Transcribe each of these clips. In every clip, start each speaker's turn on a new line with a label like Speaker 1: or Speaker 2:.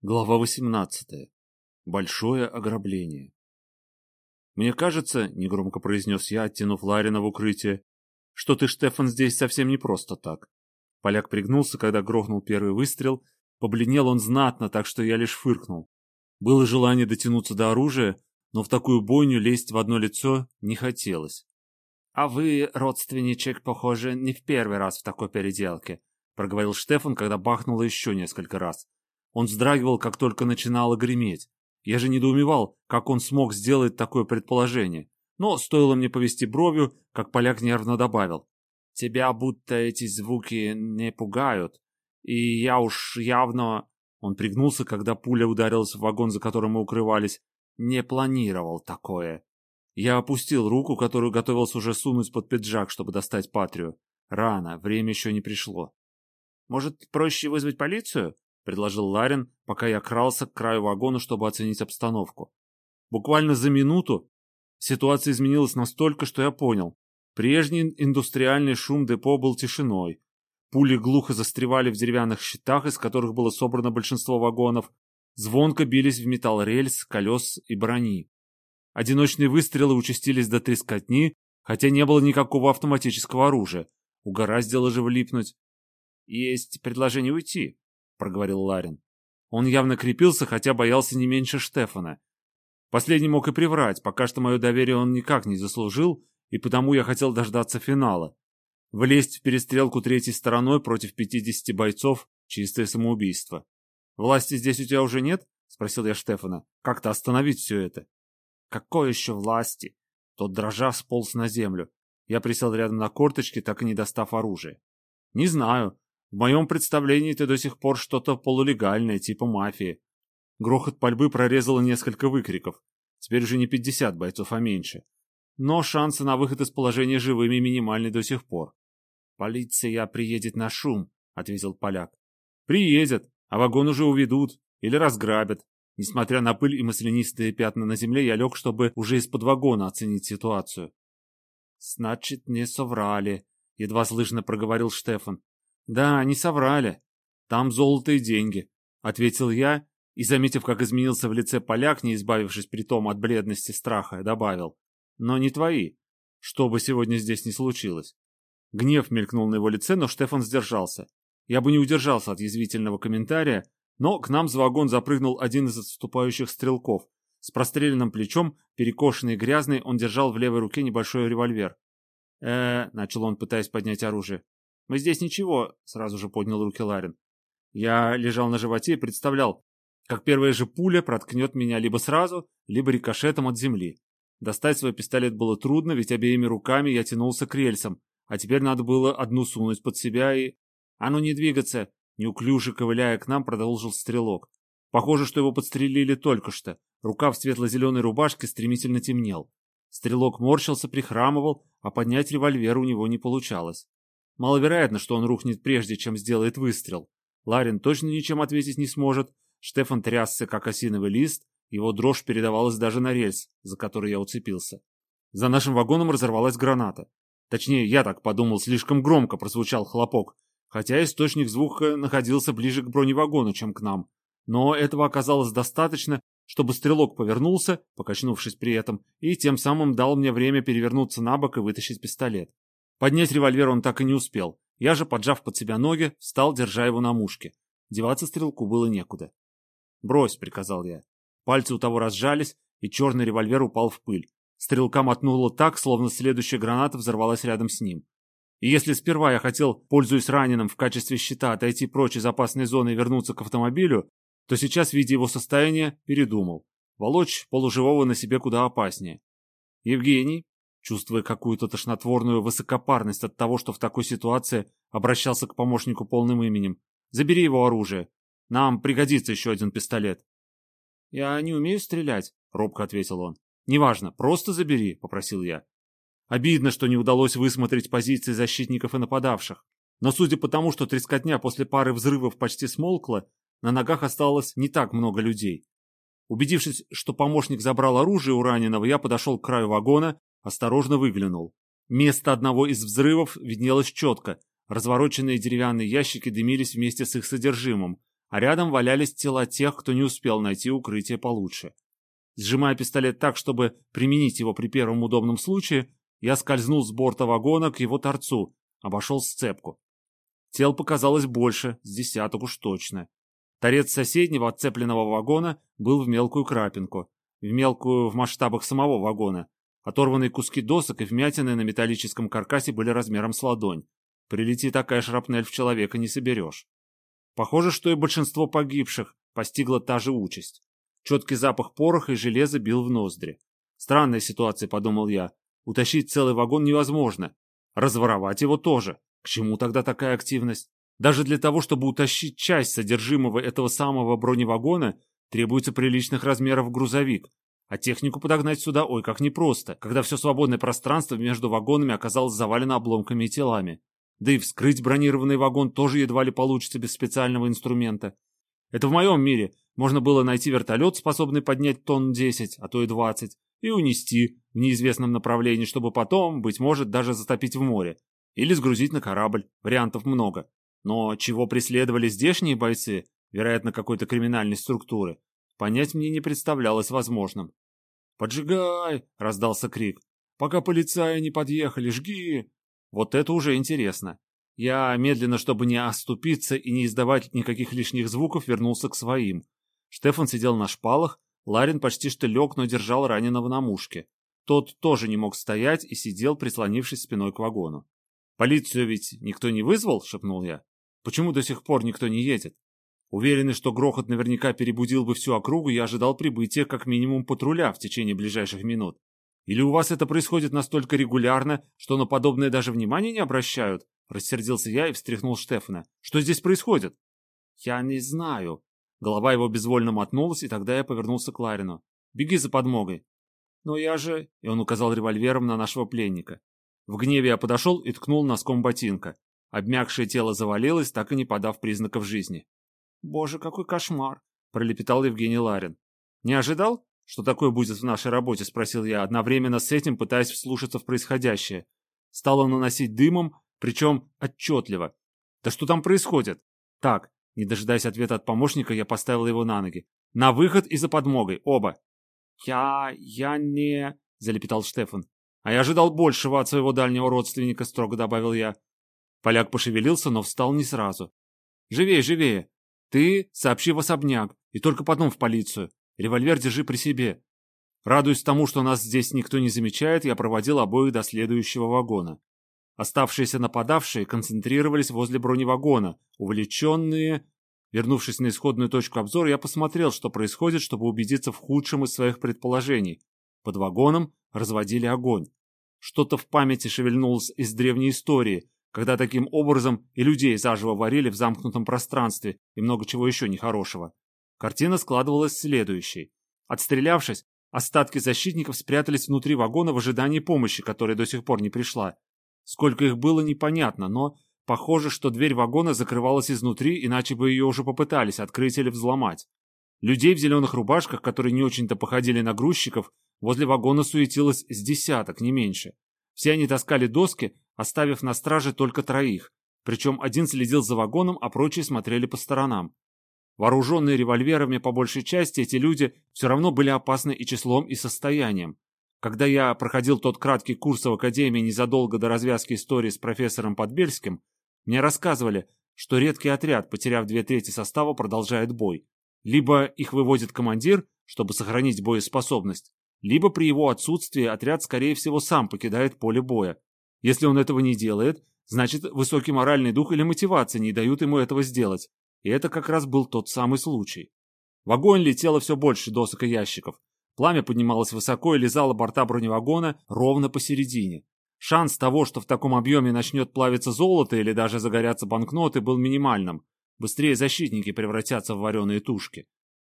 Speaker 1: Глава 18. Большое ограбление. «Мне кажется, — негромко произнес я, оттянув Ларина в укрытие, — что ты, Штефан, здесь совсем не просто так». Поляк пригнулся, когда грохнул первый выстрел. Побледнел он знатно, так что я лишь фыркнул. Было желание дотянуться до оружия, но в такую бойню лезть в одно лицо не хотелось.
Speaker 2: «А вы, родственничек, похоже, не в первый раз в такой переделке», — проговорил Штефан, когда бахнуло еще несколько раз. Он вздрагивал, как только начинало греметь. Я же недоумевал, как он смог сделать такое предположение. Но стоило мне повести бровью, как поляк нервно добавил. «Тебя будто эти звуки не пугают. И я уж явно...» Он пригнулся, когда пуля ударилась в вагон, за которым мы укрывались. «Не планировал такое». Я опустил руку, которую готовился уже сунуть под пиджак, чтобы достать Патрию. Рано, время еще не пришло. «Может, проще вызвать полицию?» Предложил Ларин, пока я крался к краю вагона, чтобы оценить обстановку. Буквально за минуту ситуация изменилась настолько, что я понял. Прежний индустриальный шум депо был тишиной. Пули глухо застревали в деревянных щитах, из которых было собрано большинство вагонов, звонко бились в металл рельс, колес и брони. Одиночные выстрелы участились до трескотни, хотя не было никакого автоматического оружия. Угораздило же влипнуть. «Есть предложение уйти», — проговорил Ларин. Он явно крепился, хотя боялся не меньше Штефана. Последний мог и приврать, пока что мое доверие он никак не заслужил, и потому я хотел дождаться финала. Влезть в перестрелку третьей стороной против пятидесяти бойцов — чистое самоубийство. «Власти здесь у тебя уже нет?» — спросил я Штефана. «Как-то остановить все это». «Какой еще власти?» Тот дрожа сполз на землю. Я присел рядом на корточки, так и не достав оружие. «Не знаю. В моем представлении ты до сих пор что-то полулегальное, типа мафии. Грохот пальбы прорезало несколько выкриков. Теперь уже не 50 бойцов, а меньше. Но шансы на выход из положения живыми минимальны до сих пор. «Полиция приедет на шум», — ответил поляк. «Приедет, а вагон уже уведут или разграбят. Несмотря на пыль и маслянистые пятна на земле, я лег, чтобы уже из-под вагона оценить ситуацию». «Значит, не соврали», — едва слышно проговорил Штефан. «Да, не соврали. Там золото и деньги», — ответил я, и, заметив, как изменился в лице поляк, не избавившись при том от бледности страха, добавил. «Но не твои. Что бы сегодня здесь ни случилось». Гнев мелькнул на его лице, но Штефан сдержался. Я бы не удержался от язвительного комментария, но к нам за вагон запрыгнул один из отступающих стрелков. С простреленным плечом, перекошенный и грязный, он держал в левой руке небольшой револьвер. э начал он, пытаясь поднять оружие. «Мы здесь ничего», — сразу же поднял руки Ларин. Я лежал на животе и представлял, как первая же пуля проткнет меня либо сразу, либо рикошетом от земли. Достать свой пистолет было трудно, ведь обеими руками я тянулся к рельсам, а теперь надо было одну сунуть под себя и... «А ну не двигаться!» Неуклюже ковыляя к нам, продолжил стрелок. Похоже, что его подстрелили только что. Рука в светло-зеленой рубашке стремительно темнел. Стрелок морщился, прихрамывал, а поднять револьвер у него не получалось. Маловероятно, что он рухнет прежде, чем сделает выстрел. Ларин точно ничем ответить не сможет. Штефан трясся, как осиновый лист. Его дрожь передавалась даже на рельс, за который я уцепился. За нашим вагоном разорвалась граната. Точнее, я так подумал, слишком громко прозвучал хлопок, хотя источник звука находился ближе к броневагону, чем к нам. Но этого оказалось достаточно, чтобы стрелок повернулся, покачнувшись при этом, и тем самым дал мне время перевернуться на бок и вытащить пистолет. Поднять револьвер он так и не успел. Я же, поджав под себя ноги, встал, держа его на мушке. Деваться стрелку было некуда. «Брось», — приказал я. Пальцы у того разжались, и черный револьвер упал в пыль. Стрелка мотнуло так, словно следующая граната взорвалась рядом с ним. И если сперва я хотел, пользуясь раненым в качестве щита, отойти прочь из опасной зоны и вернуться к автомобилю, то сейчас, видя его состояние, передумал. Волочь полуживого на себе куда опаснее. «Евгений», чувствуя какую-то тошнотворную высокопарность от того, что в такой ситуации обращался к помощнику полным именем. «Забери его оружие. Нам пригодится еще один пистолет». «Я не умею стрелять», — робко ответил он. «Неважно, просто забери», — попросил я. Обидно, что не удалось высмотреть позиции защитников и нападавших. Но судя по тому, что трескотня после пары взрывов почти смолкла, на ногах осталось не так много людей. Убедившись, что помощник забрал оружие у раненого, я подошел к краю вагона Осторожно выглянул. Место одного из взрывов виднелось четко. Развороченные деревянные ящики дымились вместе с их содержимым, а рядом валялись тела тех, кто не успел найти укрытие получше. Сжимая пистолет так, чтобы применить его при первом удобном случае, я скользнул с борта вагона к его торцу, обошел сцепку. Тел показалось больше, с десяток уж точно. Торец соседнего отцепленного вагона был в мелкую крапинку, в мелкую в масштабах самого вагона. Оторванные куски досок и вмятины на металлическом каркасе были размером с ладонь. Прилети такая шрапнель в человека не соберешь. Похоже, что и большинство погибших постигла та же участь. Четкий запах пороха и железа бил в ноздри. Странная ситуация, подумал я. Утащить целый вагон невозможно. Разворовать его тоже. К чему тогда такая активность? Даже для того, чтобы утащить часть содержимого этого самого броневагона, требуется приличных размеров грузовик. А технику подогнать сюда ой как непросто, когда все свободное пространство между вагонами оказалось завалено обломками и телами. Да и вскрыть бронированный вагон тоже едва ли получится без специального инструмента. Это в моем мире. Можно было найти вертолет, способный поднять тонн 10, а то и 20, и унести в неизвестном направлении, чтобы потом, быть может, даже затопить в море. Или сгрузить на корабль. Вариантов много. Но чего преследовали здешние бойцы, вероятно, какой-то криминальной структуры, понять мне не представлялось возможным. «Поджигай!» — раздался крик. «Пока полицаи не подъехали, жги!» Вот это уже интересно. Я, медленно, чтобы не оступиться и не издавать никаких лишних звуков, вернулся к своим. Штефан сидел на шпалах, Ларин почти что лег, но держал раненого на мушке. Тот тоже не мог стоять и сидел, прислонившись спиной к вагону. «Полицию ведь никто не вызвал?» — шепнул я. «Почему до сих пор никто не едет?» Уверенный, что грохот наверняка перебудил бы всю округу, я ожидал прибытия как минимум патруля в течение ближайших минут. Или у вас это происходит настолько регулярно, что на подобное даже внимания не обращают? Рассердился я и встряхнул Штефана. Что здесь происходит? Я не знаю. Голова его безвольно мотнулась, и тогда я повернулся к Ларину. Беги за подмогой. Но я же... И он указал револьвером на нашего пленника. В гневе я подошел и ткнул носком ботинка. Обмякшее тело завалилось, так и не подав признаков жизни. «Боже, какой кошмар!» — пролепетал Евгений Ларин. «Не ожидал?» «Что такое будет в нашей работе?» – спросил я, одновременно с этим пытаясь вслушаться в происходящее. Стало наносить дымом, причем отчетливо. «Да что там происходит?» «Так», не дожидаясь ответа от помощника, я поставил его на ноги. «На выход и за подмогой, оба!» «Я... я не...» – залепетал Штефан. «А я ожидал большего от своего дальнего родственника», – строго добавил я. Поляк пошевелился, но встал не сразу. «Живее, живее! Ты сообщи в особняк, и только потом в полицию. Револьвер держи при себе. Радуясь тому, что нас здесь никто не замечает, я проводил обоих до следующего вагона. Оставшиеся нападавшие концентрировались возле броневагона, увлеченные... Вернувшись на исходную точку обзора, я посмотрел, что происходит, чтобы убедиться в худшем из своих предположений. Под вагоном разводили огонь. Что-то в памяти шевельнулось из древней истории, когда таким образом и людей заживо варили в замкнутом пространстве и много чего еще нехорошего. Картина складывалась следующей. Отстрелявшись, остатки защитников спрятались внутри вагона в ожидании помощи, которая до сих пор не пришла. Сколько их было, непонятно, но похоже, что дверь вагона закрывалась изнутри, иначе бы ее уже попытались открыть или взломать. Людей в зеленых рубашках, которые не очень-то походили на грузчиков, возле вагона суетилось с десяток, не меньше. Все они таскали доски, оставив на страже только троих. Причем один следил за вагоном, а прочие смотрели по сторонам. Вооруженные револьверами по большей части, эти люди все равно были опасны и числом, и состоянием. Когда я проходил тот краткий курс в Академии незадолго до развязки истории с профессором Подбельским, мне рассказывали, что редкий отряд, потеряв две трети состава, продолжает бой. Либо их выводит командир, чтобы сохранить боеспособность, либо при его отсутствии отряд, скорее всего, сам покидает поле боя. Если он этого не делает, значит, высокий моральный дух или мотивация не дают ему этого сделать. И это как раз был тот самый случай. В огонь летело все больше досок и ящиков. Пламя поднималось высоко и лизало борта броневагона ровно посередине. Шанс того, что в таком объеме начнет плавиться золото или даже загорятся банкноты, был минимальным. Быстрее защитники превратятся в вареные тушки.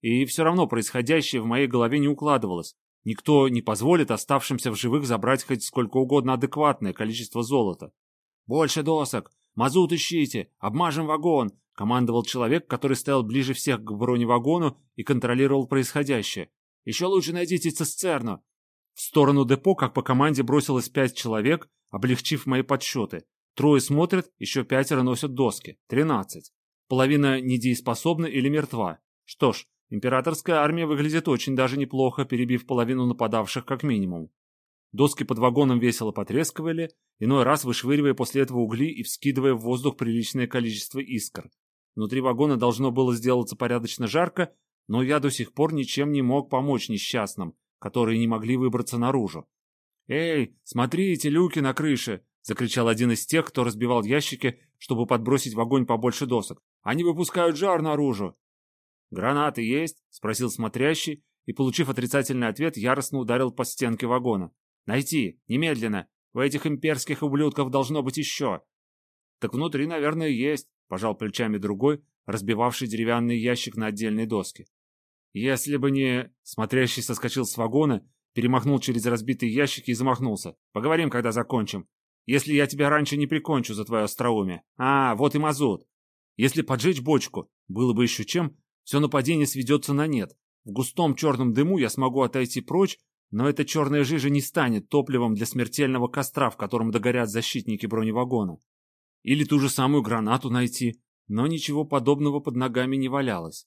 Speaker 2: И все равно происходящее в моей голове не укладывалось. Никто не позволит оставшимся в живых забрать хоть сколько угодно адекватное количество золота. «Больше досок! Мазут ищите! Обмажем вагон! Командовал человек, который стоял ближе всех к броневагону и контролировал происходящее. «Еще лучше найдите цистерну!» В сторону депо, как по команде, бросилось пять человек, облегчив мои подсчеты. Трое смотрят, еще пятеро носят доски. Тринадцать. половина недееспособна или мертва. Что ж, императорская армия выглядит очень даже неплохо, перебив половину нападавших как минимум. Доски под вагоном весело потрескивали, иной раз вышвыривая после этого угли и вскидывая в воздух приличное количество искр. Внутри вагона должно было сделаться порядочно жарко, но я до сих пор ничем не мог помочь несчастным, которые не могли выбраться наружу. «Эй, смотрите, люки на крыше!» — закричал один из тех, кто разбивал ящики, чтобы подбросить в огонь побольше досок. «Они выпускают жар наружу!» «Гранаты есть?» — спросил смотрящий, и, получив отрицательный ответ, яростно ударил по стенке вагона. «Найти! Немедленно! У этих имперских ублюдков должно быть еще!» «Так внутри, наверное, есть», — пожал плечами другой, разбивавший деревянный ящик на отдельные доски. «Если бы не...» Смотрящий соскочил с вагона, перемахнул через разбитые ящики и замахнулся. «Поговорим, когда закончим. Если я тебя раньше не прикончу за твое остроумие. А, вот и мазут. Если поджечь бочку, было бы еще чем, все нападение сведется на нет. В густом черном дыму я смогу отойти прочь, но эта черная жижа не станет топливом для смертельного костра, в котором догорят защитники броневагона. Или ту же самую гранату найти, но ничего подобного под ногами не валялось.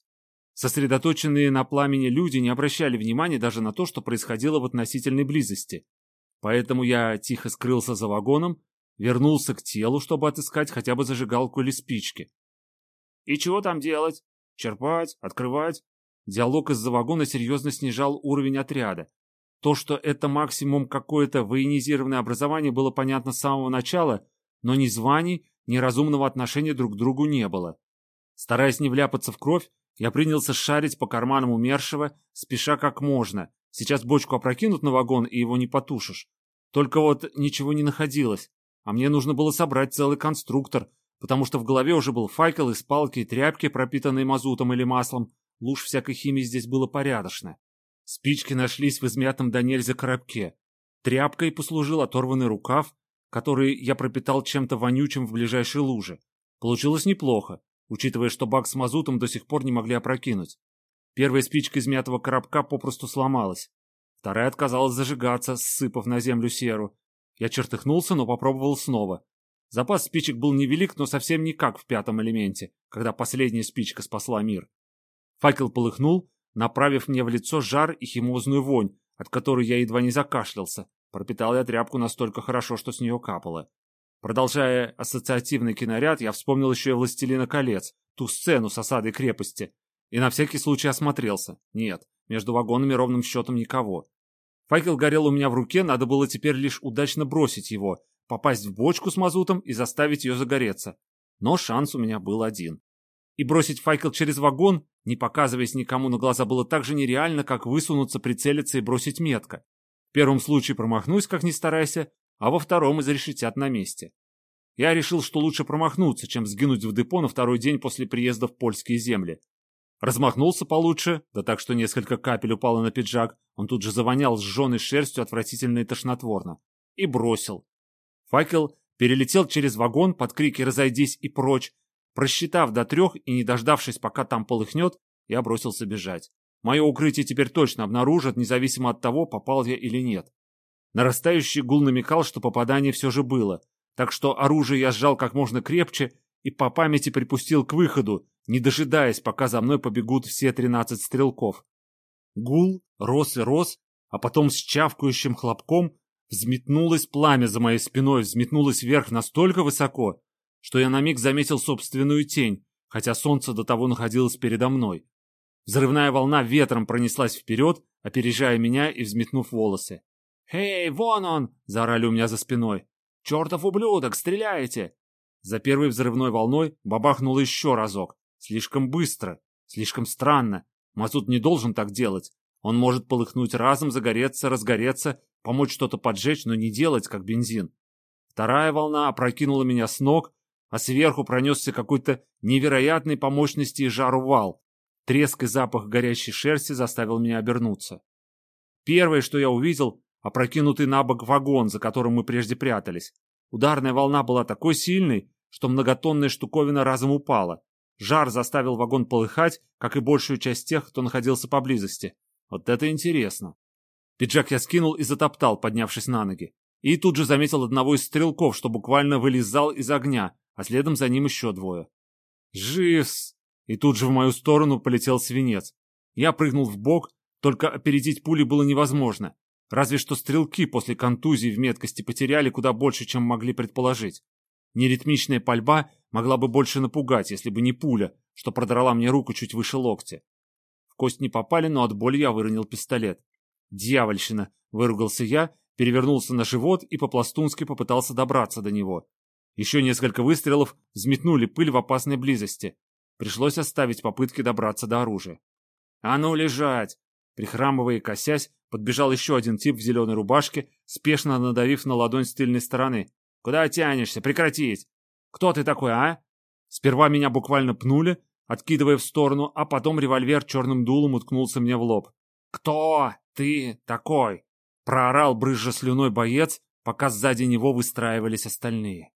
Speaker 2: Сосредоточенные на пламени люди не обращали внимания даже на то, что происходило в относительной близости. Поэтому я тихо скрылся за вагоном, вернулся к телу, чтобы отыскать хотя бы зажигалку или спички. «И чего там делать? Черпать? Открывать?» Диалог из-за вагона серьезно снижал уровень отряда. То, что это максимум какое-то военизированное образование, было понятно с самого начала, но ни званий, ни разумного отношения друг к другу не было. Стараясь не вляпаться в кровь, я принялся шарить по карманам умершего, спеша как можно. Сейчас бочку опрокинут на вагон, и его не потушишь. Только вот ничего не находилось. А мне нужно было собрать целый конструктор, потому что в голове уже был факел из палки и тряпки, пропитанные мазутом или маслом. Луж всякой химии здесь было порядочно. Спички нашлись в измятом до нельзя коробке. Тряпкой послужил оторванный рукав, который я пропитал чем-то вонючим в ближайшей луже. Получилось неплохо, учитывая, что бак с мазутом до сих пор не могли опрокинуть. Первая спичка из мятого коробка попросту сломалась. Вторая отказалась зажигаться, ссыпав на землю серу. Я чертыхнулся, но попробовал снова. Запас спичек был невелик, но совсем не как в пятом элементе, когда последняя спичка спасла мир. Факел полыхнул, направив мне в лицо жар и химозную вонь, от которой я едва не закашлялся. Пропитал я тряпку настолько хорошо, что с нее капало. Продолжая ассоциативный киноряд, я вспомнил еще и «Властелина колец», ту сцену с осадой крепости, и на всякий случай осмотрелся. Нет, между вагонами ровным счетом никого. Факел горел у меня в руке, надо было теперь лишь удачно бросить его, попасть в бочку с мазутом и заставить ее загореться. Но шанс у меня был один. И бросить факел через вагон, не показываясь никому на глаза, было так же нереально, как высунуться, прицелиться и бросить метко. В первом случае промахнусь, как ни старайся, а во втором изрешетят на месте. Я решил, что лучше промахнуться, чем сгинуть в депо на второй день после приезда в польские земли. Размахнулся получше, да так, что несколько капель упало на пиджак, он тут же завонял сжженной шерстью отвратительно и тошнотворно. И бросил. Факел перелетел через вагон под крики «Разойдись!» и прочь. Просчитав до трех и не дождавшись, пока там полыхнет, я бросился бежать. Мое укрытие теперь точно обнаружат, независимо от того, попал я или нет. Нарастающий гул намекал, что попадание все же было, так что оружие я сжал как можно крепче и по памяти припустил к выходу, не дожидаясь, пока за мной побегут все тринадцать стрелков. Гул рос и рос, а потом с чавкающим хлопком взметнулось пламя за моей спиной, взметнулось вверх настолько высоко, что я на миг заметил собственную тень, хотя солнце до того находилось передо мной. Взрывная волна ветром пронеслась вперед, опережая меня и взметнув волосы. «Эй, вон он!» — заорали у меня за спиной. «Чертов ублюдок, стреляйте!» За первой взрывной волной бабахнуло еще разок. Слишком быстро, слишком странно. Мазут не должен так делать. Он может полыхнуть разом, загореться, разгореться, помочь что-то поджечь, но не делать, как бензин. Вторая волна опрокинула меня с ног, а сверху пронесся какой-то невероятный по мощности и жару вал. Треск и запах горящей шерсти заставил меня обернуться. Первое, что я увидел, опрокинутый на бок вагон, за которым мы прежде прятались. Ударная волна была такой сильной, что многотонная штуковина разом упала. Жар заставил вагон полыхать, как и большую часть тех, кто находился поблизости. Вот это интересно. Пиджак я скинул и затоптал, поднявшись на ноги. И тут же заметил одного из стрелков, что буквально вылезал из огня, а следом за ним еще двое. Живс! И тут же в мою сторону полетел свинец. Я прыгнул в бок, только опередить пули было невозможно. Разве что стрелки после контузии в меткости потеряли куда больше, чем могли предположить. Неритмичная пальба могла бы больше напугать, если бы не пуля, что продрала мне руку чуть выше локтя. В кость не попали, но от боли я выронил пистолет. «Дьявольщина!» — выругался я, перевернулся на живот и по-пластунски попытался добраться до него. Еще несколько выстрелов взметнули пыль в опасной близости. Пришлось оставить попытки добраться до оружия. «А ну, лежать!» Прихрамывая и косясь, подбежал еще один тип в зеленой рубашке, спешно надавив на ладонь с тыльной стороны. «Куда тянешься? Прекратить! Кто ты такой, а?» Сперва меня буквально пнули, откидывая в сторону, а потом револьвер черным дулом уткнулся мне в лоб. «Кто ты такой?» — проорал брызжа слюной боец, пока сзади него выстраивались остальные.